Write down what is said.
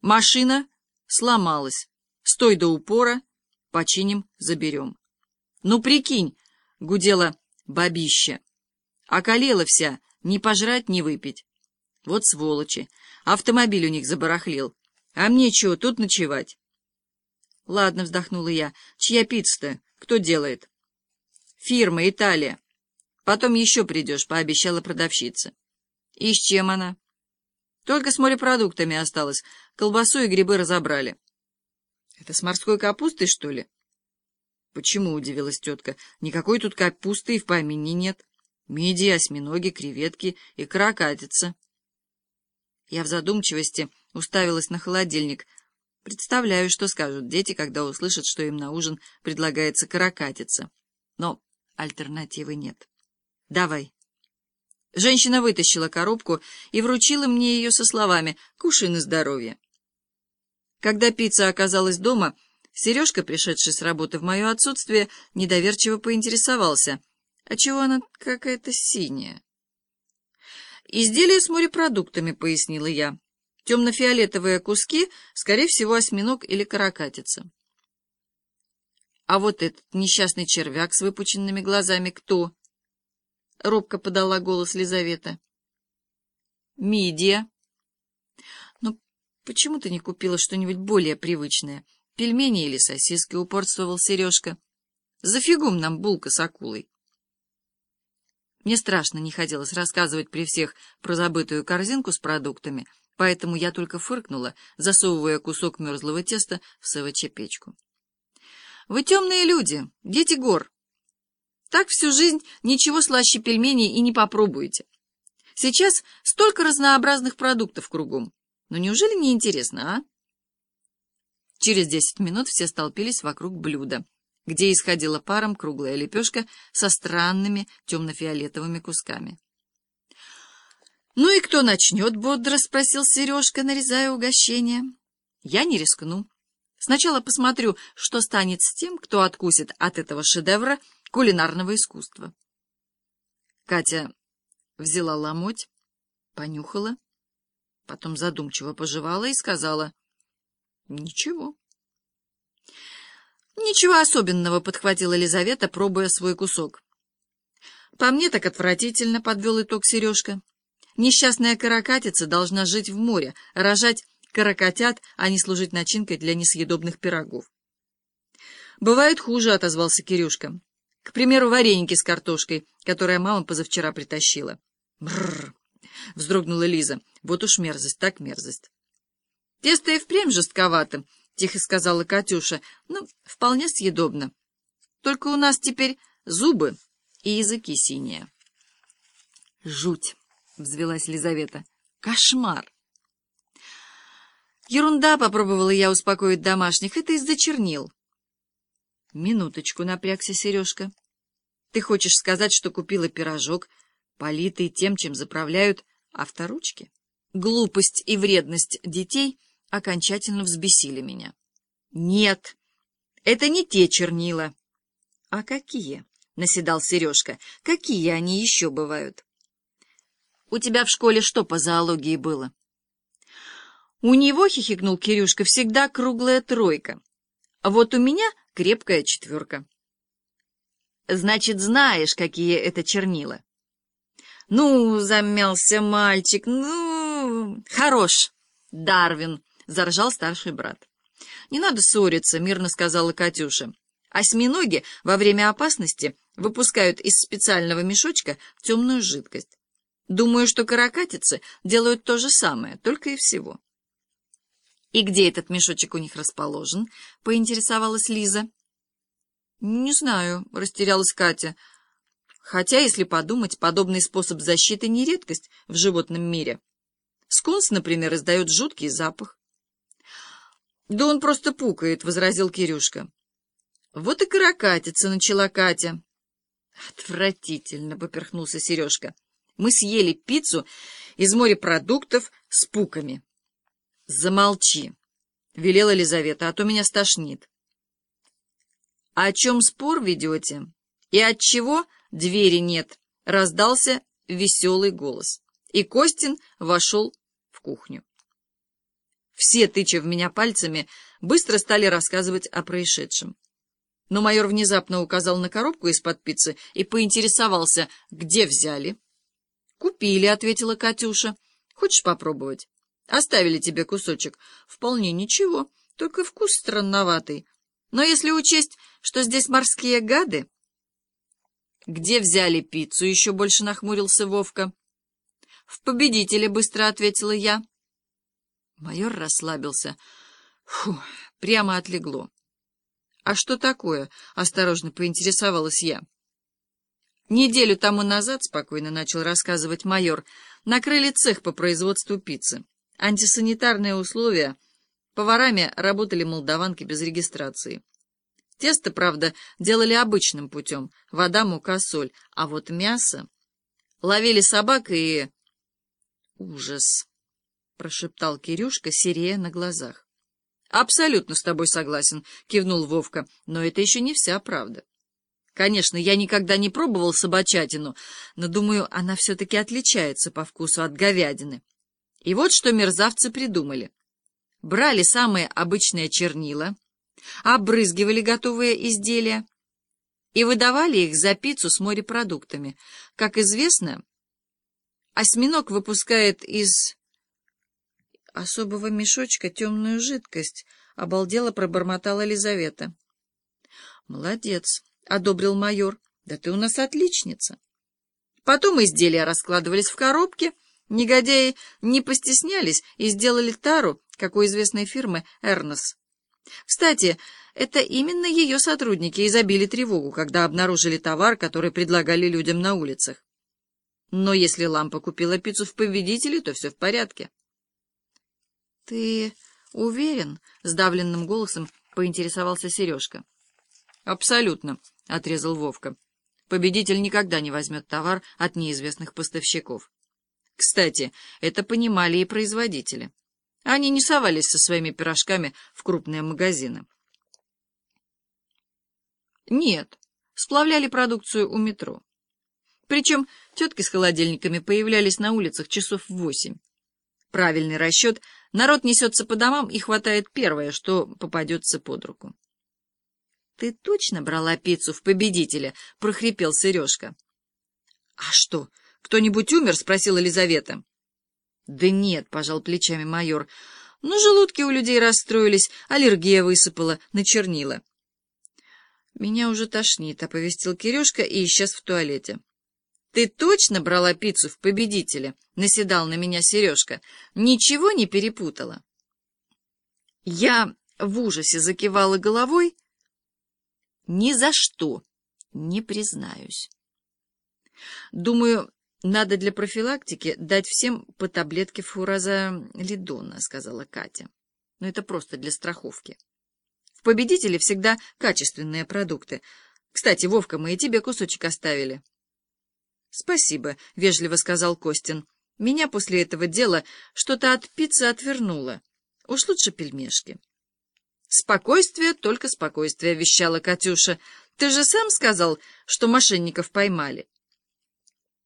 Машина сломалась. Стой до упора, починим, заберем. Ну, прикинь, гудела бабища. Околела вся, ни пожрать, ни выпить. Вот сволочи. Автомобиль у них забарахлил. А мне чего, тут ночевать? Ладно, вздохнула я. Чья пицца-то? Кто делает? Фирма, Италия. Потом еще придешь, пообещала продавщица. И с чем она? Только с морепродуктами осталось. Колбасу и грибы разобрали. Это с морской капустой, что ли? Почему, удивилась тетка. Никакой тут капусты и в помине нет. Мидии, осьминоги, креветки и каракатица. Я в задумчивости уставилась на холодильник. Представляю, что скажут дети, когда услышат, что им на ужин предлагается каракатица. Но альтернативы нет. Давай. Женщина вытащила коробку и вручила мне ее со словами «Кушай на здоровье». Когда пицца оказалась дома, Сережка, пришедший с работы в мое отсутствие, недоверчиво поинтересовался, а чего она какая-то синяя? «Изделие с морепродуктами», — пояснила я. «Темно-фиолетовые куски, скорее всего, осьминог или каракатица». «А вот этот несчастный червяк с выпученными глазами кто?» — робко подала голос Лизавета. «Мидия». «Ну, почему ты не купила что-нибудь более привычное? Пельмени или сосиски?» — упорствовал Сережка. «Зафигум нам булка с акулой». Мне страшно не хотелось рассказывать при всех про забытую корзинку с продуктами, поэтому я только фыркнула, засовывая кусок мерзлого теста в СВЧ-печку. «Вы темные люди, дети гор. Так всю жизнь ничего слаще пельменей и не попробуете. Сейчас столько разнообразных продуктов кругом. Но неужели не интересно, а?» Через десять минут все столпились вокруг блюда где исходила паром круглая лепешка со странными темно-фиолетовыми кусками. «Ну и кто начнет?» — бодро спросил Сережка, нарезая угощение. «Я не рискну. Сначала посмотрю, что станет с тем, кто откусит от этого шедевра кулинарного искусства». Катя взяла ломоть, понюхала, потом задумчиво пожевала и сказала «Ничего». «Ничего особенного», — подхватила Елизавета, пробуя свой кусок. «По мне так отвратительно», — подвел итог Сережка. «Несчастная каракатица должна жить в море, рожать каракатят, а не служить начинкой для несъедобных пирогов». «Бывает хуже», — отозвался Кирюшка. «К примеру, вареники с картошкой, которые мама позавчера притащила». «Брррр!» — вздрогнула Лиза. «Вот уж мерзость, так мерзость». «Тесто и впрямь жестковато», — тихо сказала Катюша. — Ну, вполне съедобно. Только у нас теперь зубы и языки синие. — Жуть! — взвелась Лизавета. — Кошмар! — Ерунда, — попробовала я успокоить домашних. Это из-за чернил. — Минуточку, — напрягся Сережка. — Ты хочешь сказать, что купила пирожок, политый тем, чем заправляют авторучки? Глупость и вредность детей — окончательно взбесили меня. «Нет, это не те чернила». «А какие?» — наседал Сережка. «Какие они еще бывают?» «У тебя в школе что по зоологии было?» «У него, — хихикнул Кирюшка, — всегда круглая тройка. А вот у меня крепкая четверка». «Значит, знаешь, какие это чернила?» «Ну, — замялся мальчик, — ну, хорош, Дарвин, заржал старший брат. «Не надо ссориться», — мирно сказала Катюша. «Осьминоги во время опасности выпускают из специального мешочка темную жидкость. Думаю, что каракатицы делают то же самое, только и всего». «И где этот мешочек у них расположен?» — поинтересовалась Лиза. «Не знаю», — растерялась Катя. «Хотя, если подумать, подобный способ защиты не редкость в животном мире. Скунс, например, издает жуткий запах. «Да он просто пукает», — возразил Кирюшка. «Вот и каракатица», — начала Катя. «Отвратительно», — поперхнулся Сережка. «Мы съели пиццу из морепродуктов с пуками». «Замолчи», — велела Елизавета, — «а то меня стошнит». «О чем спор ведете? И от чего двери нет?» — раздался веселый голос. И Костин вошел в кухню. Все, тыча в меня пальцами, быстро стали рассказывать о происшедшем. Но майор внезапно указал на коробку из-под пиццы и поинтересовался, где взяли. «Купили», — ответила Катюша. «Хочешь попробовать?» «Оставили тебе кусочек». «Вполне ничего, только вкус странноватый. Но если учесть, что здесь морские гады...» «Где взяли пиццу?» — еще больше нахмурился Вовка. «В победителе», — быстро ответила я. Майор расслабился. Фу, прямо отлегло. «А что такое?» — осторожно поинтересовалась я. Неделю тому назад, спокойно начал рассказывать майор, накрыли цех по производству пиццы. Антисанитарные условия. Поварами работали молдаванки без регистрации. Тесто, правда, делали обычным путем. Вода, мука, соль. А вот мясо... Ловили собак и... Ужас! прошептал Кирюшка, серея на глазах. «Абсолютно с тобой согласен», — кивнул Вовка, — «но это еще не вся правда. Конечно, я никогда не пробовал собачатину, но, думаю, она все-таки отличается по вкусу от говядины. И вот что мерзавцы придумали. Брали самые обычные чернила, обрызгивали готовые изделия и выдавали их за пиццу с морепродуктами. Как известно, осьминог выпускает из особого мешочка темную жидкость, — обалдела пробормотала Елизавета. — Молодец, — одобрил майор. — Да ты у нас отличница. Потом изделия раскладывались в коробке. Негодяи не постеснялись и сделали тару, как у известной фирмы «Эрнос». Кстати, это именно ее сотрудники изобили тревогу, когда обнаружили товар, который предлагали людям на улицах. Но если лампа купила пиццу в победителе, то все в порядке. «Ты уверен?» — сдавленным голосом поинтересовался Сережка. «Абсолютно», — отрезал Вовка. «Победитель никогда не возьмет товар от неизвестных поставщиков. Кстати, это понимали и производители. Они не совались со своими пирожками в крупные магазины. Нет, сплавляли продукцию у метро. Причем тетки с холодильниками появлялись на улицах часов в восемь. Правильный расчет — Народ несется по домам и хватает первое, что попадется под руку. — Ты точно брала пиццу в победителя? — прохрипел Сережка. — А что, кто-нибудь умер? — спросила Елизавета. — Да нет, — пожал плечами майор. — Ну, желудки у людей расстроились, аллергия высыпала, начернила. — Меня уже тошнит, — оповестил Кирюшка и исчез в туалете. «Ты точно брала пиццу в победителя?» — наседал на меня Сережка. «Ничего не перепутала?» Я в ужасе закивала головой. «Ни за что не признаюсь. Думаю, надо для профилактики дать всем по таблетке фураза лидона», — сказала Катя. «Но это просто для страховки. В победителе всегда качественные продукты. Кстати, Вовка, мы и тебе кусочек оставили». — Спасибо, — вежливо сказал Костин. — Меня после этого дела что-то от пиццы отвернуло. Уж лучше пельмешки. — Спокойствие, только спокойствие, — вещала Катюша. — Ты же сам сказал, что мошенников поймали.